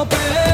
open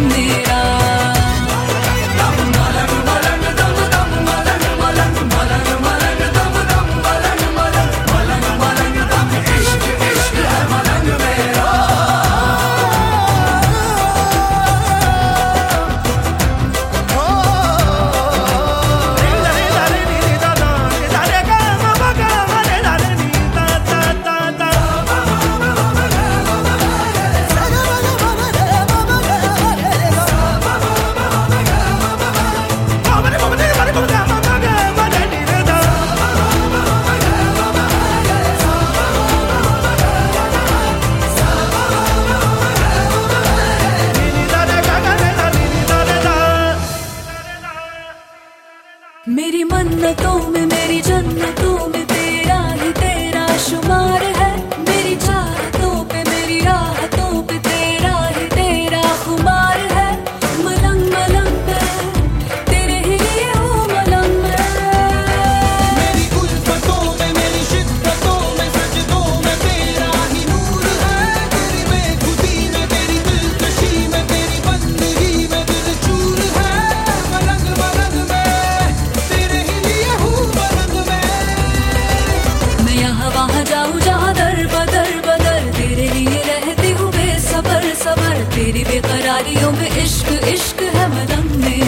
me मेरी मन्नतों में मेरी जन्नतों में तारियों में इश्क इश्क है बदम में।